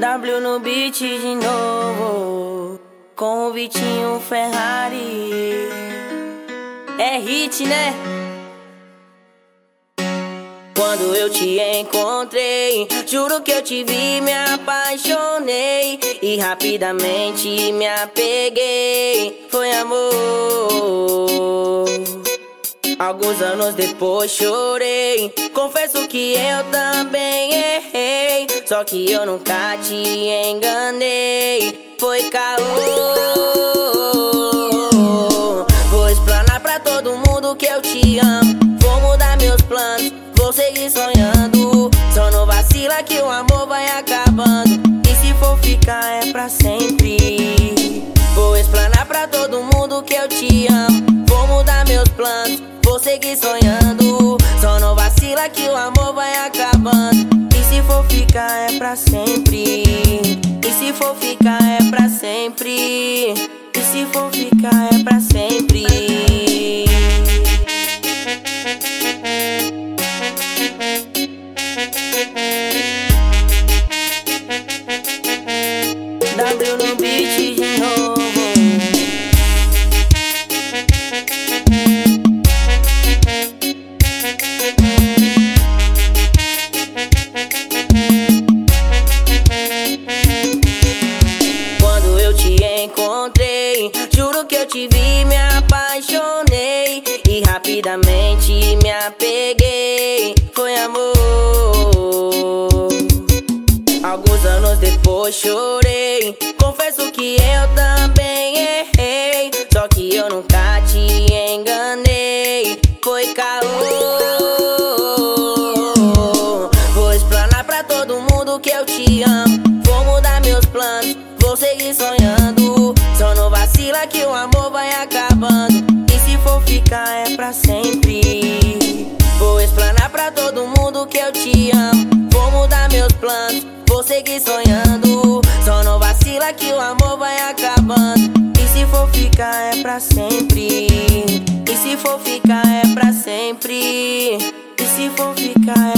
W no beat de novo, com o Vitinho Ferrari. É hit, né? Quando eu te encontrei, juro que eu te vi, me apaixonei e rapidamente me apeguei. Foi amor. Alguns anos depois chorei. Confesso que eu também errei. Só que eu nunca te enganei. Foi caô. Vou explanar pra todo mundo que eu te amo. Vou mudar meus planos, vou seguir sonhando. Só não vacila que o amor vai acabando. E se for ficar é pra sempre. Vou explanar pra todo mundo que eu te amo. Vou mudar meus planos vou seguir sonhando. Só não vacila que o amor vai acabando. For ficar é pra sempre. E se for ficar é pra sempre. E se for ficar é pra sempre. Depois chorei. Confesso que eu também errei. Só que eu nunca te enganei. Foi caô. Vou explanar pra todo mundo que eu te amo. Vou mudar meus planos, vou seguir sonhando. Só não vacila que o amor vai acabando. E se for ficar é pra sempre. Vou explanar pra todo mundo que eu te amo. Vou mudar meus planos, vou seguir sonhando. Que o amor vai acabando. E se for ficar é pra sempre. E se for ficar é pra sempre. E se for ficar